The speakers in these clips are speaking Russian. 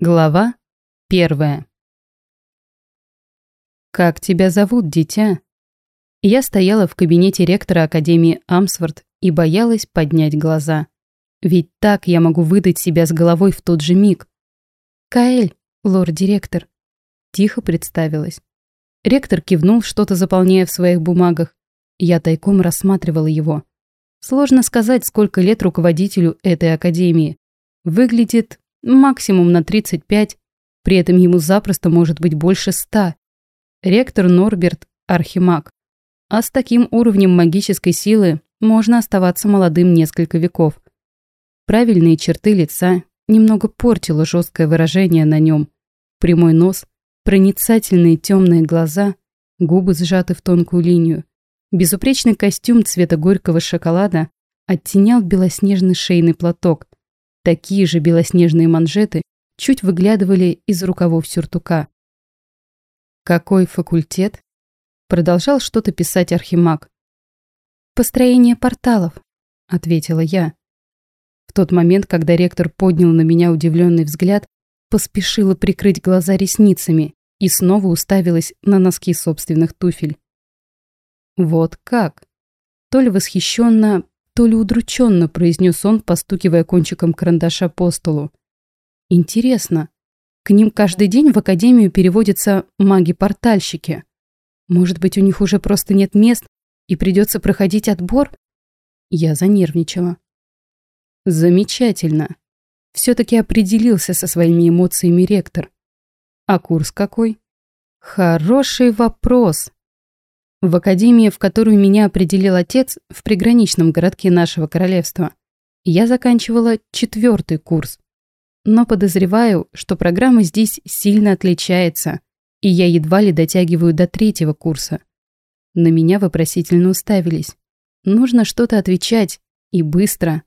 Глава первая. «Как тебя зовут, дитя?» Я стояла в кабинете ректора Академии Амсворт и боялась поднять глаза. Ведь так я могу выдать себя с головой в тот же миг. «Каэль, лорд-директор», — тихо представилась. Ректор кивнул, что-то заполняя в своих бумагах. Я тайком рассматривала его. Сложно сказать, сколько лет руководителю этой академии. Выглядит максимум на 35, при этом ему запросто может быть больше 100. Ректор Норберт – архимаг. А с таким уровнем магической силы можно оставаться молодым несколько веков. Правильные черты лица немного портило жесткое выражение на нем. Прямой нос, проницательные темные глаза, губы сжаты в тонкую линию. Безупречный костюм цвета горького шоколада оттенял белоснежный шейный платок, Такие же белоснежные манжеты чуть выглядывали из рукавов сюртука. «Какой факультет?» Продолжал что-то писать Архимаг. «Построение порталов», — ответила я. В тот момент, когда ректор поднял на меня удивленный взгляд, поспешила прикрыть глаза ресницами и снова уставилась на носки собственных туфель. Вот как? То ли восхищенно, то ли удрученно произнес он, постукивая кончиком карандаша по столу. Интересно, к ним каждый день в академию переводятся маги-портальщики. Может быть, у них уже просто нет мест и придется проходить отбор? Я занервничала. Замечательно. Все-таки определился со своими эмоциями ректор. А курс какой? Хороший вопрос. В академии, в которую меня определил отец, в приграничном городке нашего королевства, я заканчивала четвертый курс. Но подозреваю, что программа здесь сильно отличается, и я едва ли дотягиваю до третьего курса. На меня вопросительно уставились. Нужно что-то отвечать, и быстро.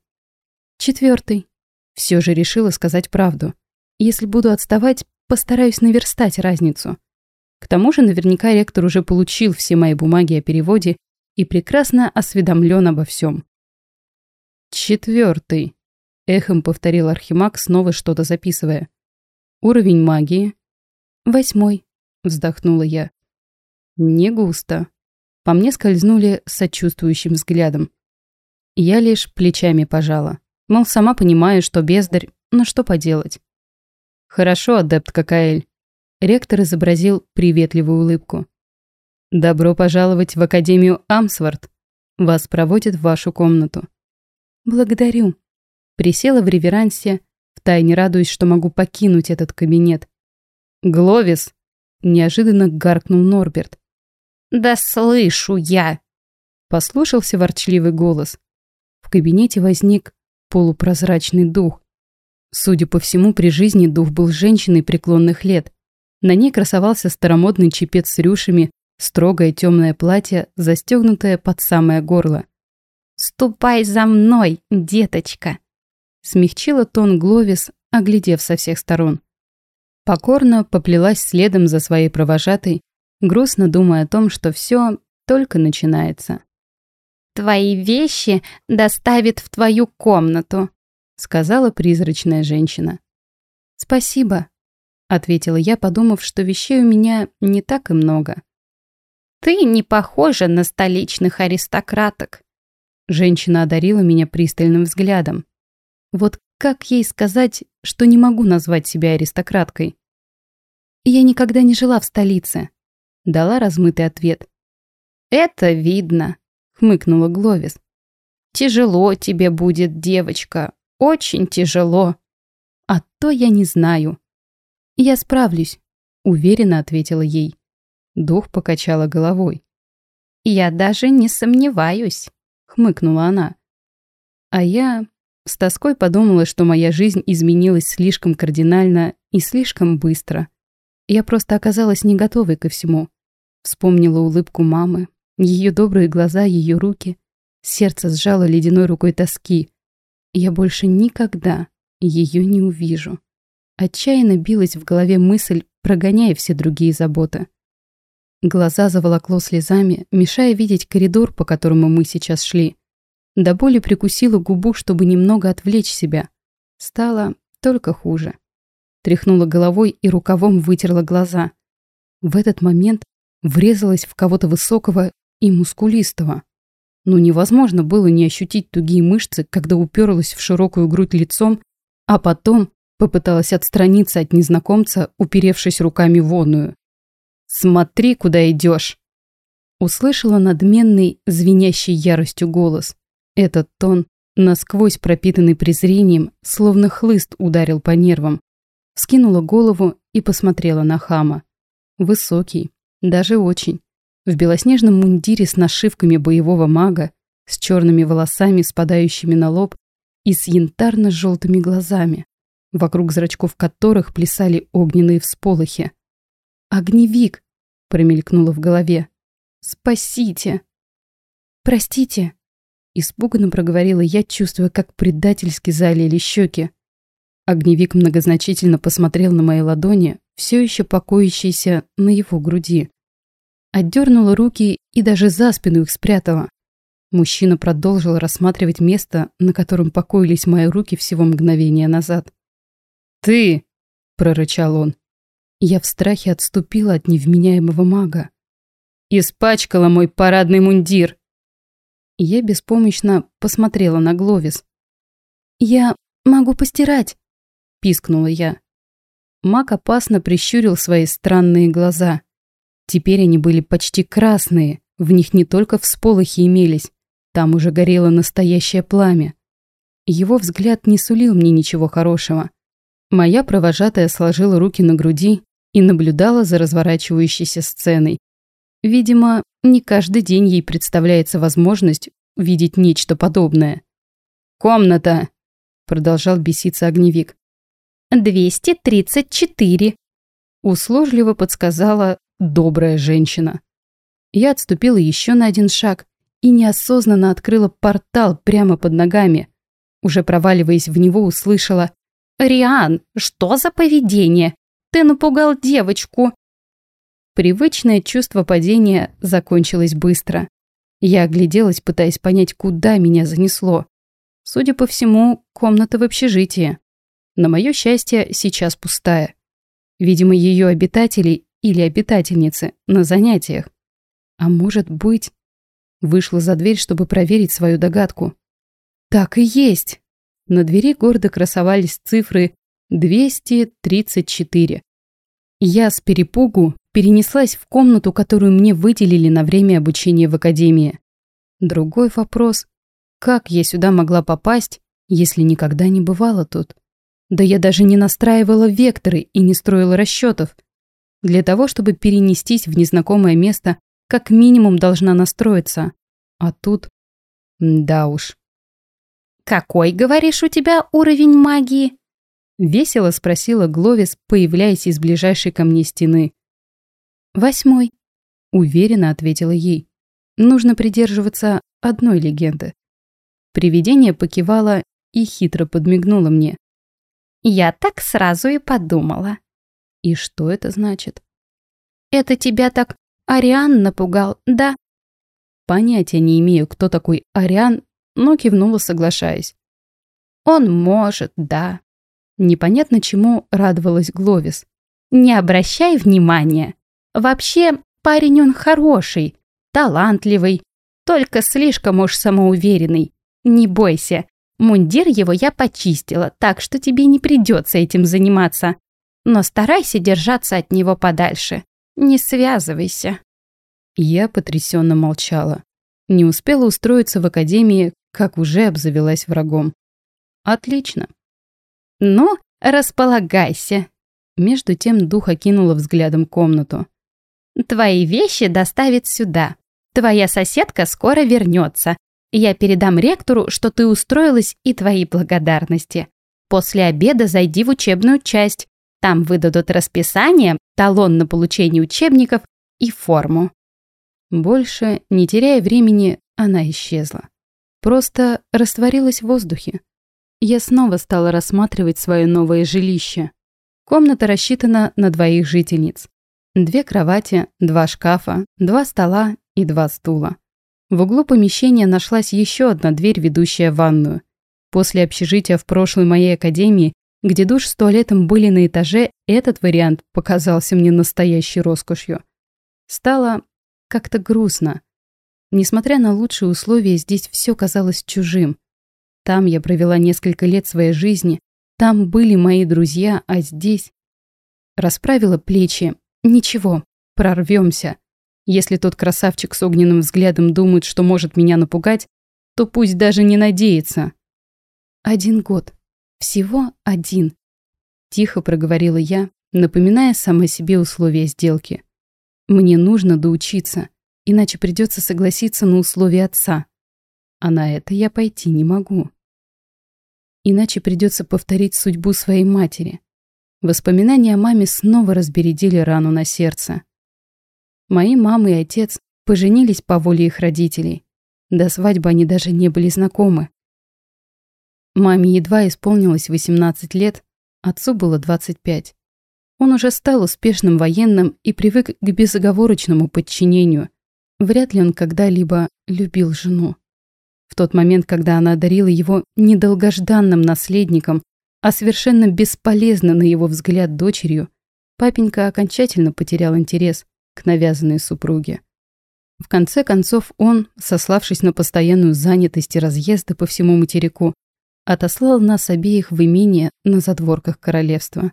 Четвертый. Все же решила сказать правду. Если буду отставать, постараюсь наверстать разницу. К тому же наверняка ректор уже получил все мои бумаги о переводе и прекрасно осведомлен обо всем. Четвертый. Эхом повторил Архимаг, снова что-то записывая. Уровень магии. Восьмой. Вздохнула я. Не густо. По мне скользнули сочувствующим взглядом. Я лишь плечами пожала. Мол, сама понимаю, что бездарь, но что поделать. Хорошо, адепт Какаэль. Ректор изобразил приветливую улыбку. «Добро пожаловать в Академию Амсворт. Вас проводят в вашу комнату». «Благодарю». Присела в реверансе, втайне радуясь, что могу покинуть этот кабинет. «Гловис!» – неожиданно гаркнул Норберт. «Да слышу я!» – послушался ворчливый голос. В кабинете возник полупрозрачный дух. Судя по всему, при жизни дух был женщиной преклонных лет – на ней красовался старомодный чепец с рюшами, строгое темное платье, застегнутое под самое горло. «Ступай за мной, деточка!» Смягчила тон Гловис, оглядев со всех сторон. Покорно поплелась следом за своей провожатой, грустно думая о том, что все только начинается. «Твои вещи доставят в твою комнату», сказала призрачная женщина. «Спасибо», ответила я, подумав, что вещей у меня не так и много. Ты не похожа на столичных аристократок. Женщина одарила меня пристальным взглядом. Вот как ей сказать, что не могу назвать себя аристократкой? Я никогда не жила в столице, дала размытый ответ. Это видно, хмыкнула Гловис. Тяжело тебе будет, девочка, очень тяжело. А то я не знаю. «Я справлюсь», — уверенно ответила ей. Дух покачала головой. «Я даже не сомневаюсь», — хмыкнула она. А я с тоской подумала, что моя жизнь изменилась слишком кардинально и слишком быстро. Я просто оказалась не готовой ко всему. Вспомнила улыбку мамы, ее добрые глаза, ее руки. Сердце сжало ледяной рукой тоски. Я больше никогда ее не увижу. Отчаянно билась в голове мысль, прогоняя все другие заботы. Глаза заволокло слезами, мешая видеть коридор, по которому мы сейчас шли. До боли прикусила губу, чтобы немного отвлечь себя. Стало только хуже. тряхнула головой и рукавом вытерла глаза. В этот момент врезалась в кого-то высокого и мускулистого. Но невозможно было не ощутить тугие мышцы, когда уперлась в широкую грудь лицом, а потом попыталась отстраниться от незнакомца, уперевшись руками в вонную. «Смотри, куда идешь!» Услышала надменный, звенящий яростью голос. Этот тон, насквозь пропитанный презрением, словно хлыст ударил по нервам. Скинула голову и посмотрела на хама. Высокий, даже очень в белоснежном мундире с нашивками боевого мага, с черными волосами, спадающими на лоб, и с янтарно-желтыми глазами, вокруг зрачков которых плясали огненные всполохи. «Огневик!» — промелькнуло в голове. «Спасите!» «Простите!» — испуганно проговорила я, чувствуя, как предательски залили щеки. Огневик многозначительно посмотрел на мои ладони, все еще покоящиеся на его груди. Отдернула руки и даже за спину их спрятала. Мужчина продолжил рассматривать место, на котором покоились мои руки всего мгновение назад. «Ты!» – прорычал он. Я в страхе отступила от невменяемого мага. «Испачкала мой парадный мундир!» Я беспомощно посмотрела на Гловис. «Я могу постирать!» – пискнула я. Маг опасно прищурил свои странные глаза. Теперь они были почти красные, в них не только всполохи имелись, там уже горело настоящее пламя. Его взгляд не сулил мне ничего хорошего. Моя провожатая сложила руки на груди и наблюдала за разворачивающейся сценой. Видимо, не каждый день ей представляется возможность видеть нечто подобное. «Комната!» — продолжал беситься огневик. «234», — услужливо подсказала добрая женщина. Я отступила еще на один шаг и неосознанно открыла портал прямо под ногами. Уже проваливаясь в него, услышала «Риан, что за поведение? Ты напугал девочку!» Привычное чувство падения закончилось быстро. Я огляделась, пытаясь понять, куда меня занесло. Судя по всему, комната в общежитии. На мое счастье, сейчас пустая. Видимо, ее обитатели или обитательницы на занятиях. А может быть... Вышла за дверь, чтобы проверить свою догадку. Так и есть. На двери гордо красовались цифры 234. Я с перепугу перенеслась в комнату, которую мне выделили на время обучения в академии. Другой вопрос. Как я сюда могла попасть, если никогда не бывала тут? Да я даже не настраивала векторы и не строила расчетов. Для того, чтобы перенестись в незнакомое место, как минимум должна настроиться. А тут... Да уж. «Какой, говоришь, у тебя уровень магии?» Весело спросила Гловис, появляясь из ближайшей ко мне стены. «Восьмой», — уверенно ответила ей. «Нужно придерживаться одной легенды». Привидение покивало и хитро подмигнуло мне. «Я так сразу и подумала», и что это значит? Это тебя так Ариан напугал, да? Понятия не имею, кто такой Ариан, но кивнула, соглашаясь. Он может, да. Непонятно чему радовалась Гловис. Не обращай внимания. Вообще, парень он хороший, талантливый, только слишком уж самоуверенный. Не бойся, мундир его я почистила, так что тебе не придется этим заниматься но старайся держаться от него подальше. Не связывайся». Я потрясенно молчала. Не успела устроиться в академии, как уже обзавелась врагом. Отлично. Ну, располагайся. Между тем дух окинула взглядом комнату. Твои вещи доставят сюда. Твоя соседка скоро вернется. Я передам ректору, что ты устроилась и твои благодарности. После обеда зайди в учебную часть. Там выдадут расписание, талон на получение учебников и форму. Больше, не теряя времени, она исчезла. Просто растворилась в воздухе. Я снова стала рассматривать свое новое жилище. Комната рассчитана на двоих жительниц. Две кровати, два шкафа, два стола и два стула. В углу помещения нашлась еще одна дверь, ведущая в ванную. После общежития в прошлой моей академии где душ с туалетом были на этаже, этот вариант показался мне настоящей роскошью. Стало как-то грустно. Несмотря на лучшие условия, здесь все казалось чужим. Там я провела несколько лет своей жизни, там были мои друзья, а здесь... Расправила плечи. Ничего, прорвемся. Если тот красавчик с огненным взглядом думает, что может меня напугать, то пусть даже не надеется. Один год. Всего один. Тихо проговорила я, напоминая сама себе условия сделки. Мне нужно доучиться, иначе придется согласиться на условия отца. А на это я пойти не могу. Иначе придется повторить судьбу своей матери. Воспоминания о маме снова разбередили рану на сердце. Мои мама и отец поженились по воле их родителей. До свадьбы они даже не были знакомы. Маме едва исполнилось 18 лет, отцу было 25. Он уже стал успешным военным и привык к безоговорочному подчинению. Вряд ли он когда-либо любил жену. В тот момент, когда она одарила его недолгожданным наследником, а совершенно бесполезно на его взгляд дочерью, папенька окончательно потерял интерес к навязанной супруге. В конце концов он, сославшись на постоянную занятость и разъезды по всему материку, отослал нас обеих в имение на задворках королевства.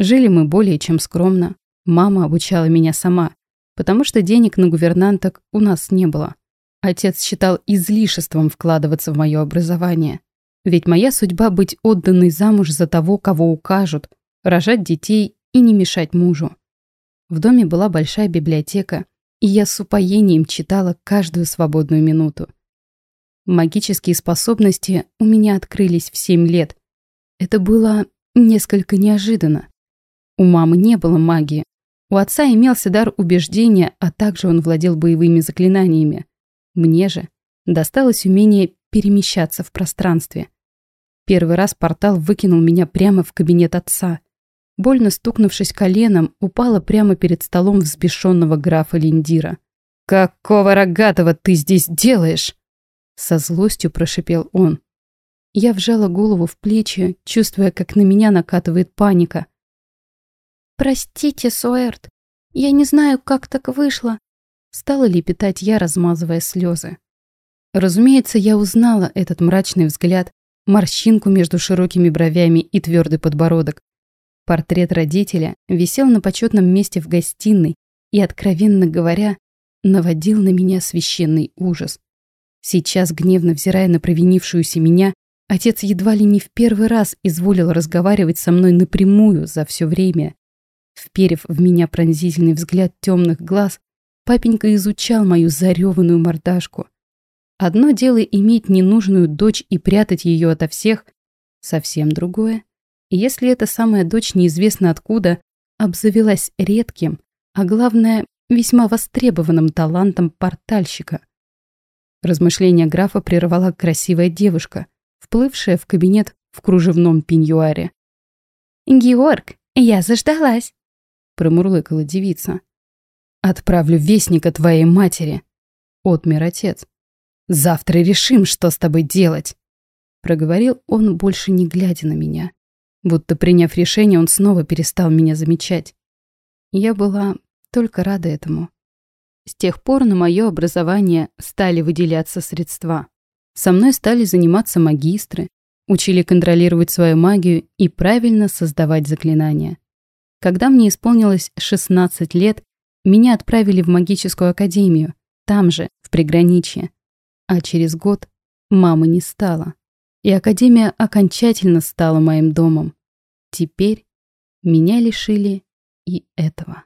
Жили мы более чем скромно. Мама обучала меня сама, потому что денег на гувернанток у нас не было. Отец считал излишеством вкладываться в мое образование. Ведь моя судьба быть отданной замуж за того, кого укажут, рожать детей и не мешать мужу. В доме была большая библиотека, и я с упоением читала каждую свободную минуту. Магические способности у меня открылись в семь лет. Это было несколько неожиданно. У мамы не было магии. У отца имелся дар убеждения, а также он владел боевыми заклинаниями. Мне же досталось умение перемещаться в пространстве. Первый раз портал выкинул меня прямо в кабинет отца. Больно стукнувшись коленом, упала прямо перед столом взбешенного графа Линдира. «Какого рогатого ты здесь делаешь?» Со злостью прошипел он. Я вжала голову в плечи, чувствуя, как на меня накатывает паника. «Простите, Суэрт, я не знаю, как так вышло», стала лепетать я, размазывая слезы. Разумеется, я узнала этот мрачный взгляд, морщинку между широкими бровями и твердый подбородок. Портрет родителя висел на почетном месте в гостиной и, откровенно говоря, наводил на меня священный ужас. Сейчас, гневно взирая на провинившуюся меня, отец едва ли не в первый раз изволил разговаривать со мной напрямую за все время. Вперев в меня пронзительный взгляд темных глаз, папенька изучал мою зареванную мордашку. Одно дело иметь ненужную дочь и прятать ее ото всех, совсем другое. Если эта самая дочь неизвестно откуда обзавелась редким, а главное, весьма востребованным талантом портальщика – Размышления графа прервала красивая девушка, вплывшая в кабинет в кружевном пеньюаре. «Георг, я заждалась», — промурлыкала девица. «Отправлю вестника твоей матери», — отмер отец. «Завтра решим, что с тобой делать», — проговорил он, больше не глядя на меня. Будто приняв решение, он снова перестал меня замечать. Я была только рада этому. С тех пор на мое образование стали выделяться средства. Со мной стали заниматься магистры, учили контролировать свою магию и правильно создавать заклинания. Когда мне исполнилось 16 лет, меня отправили в магическую академию, там же, в приграничье. А через год мамы не стало. И академия окончательно стала моим домом. Теперь меня лишили и этого.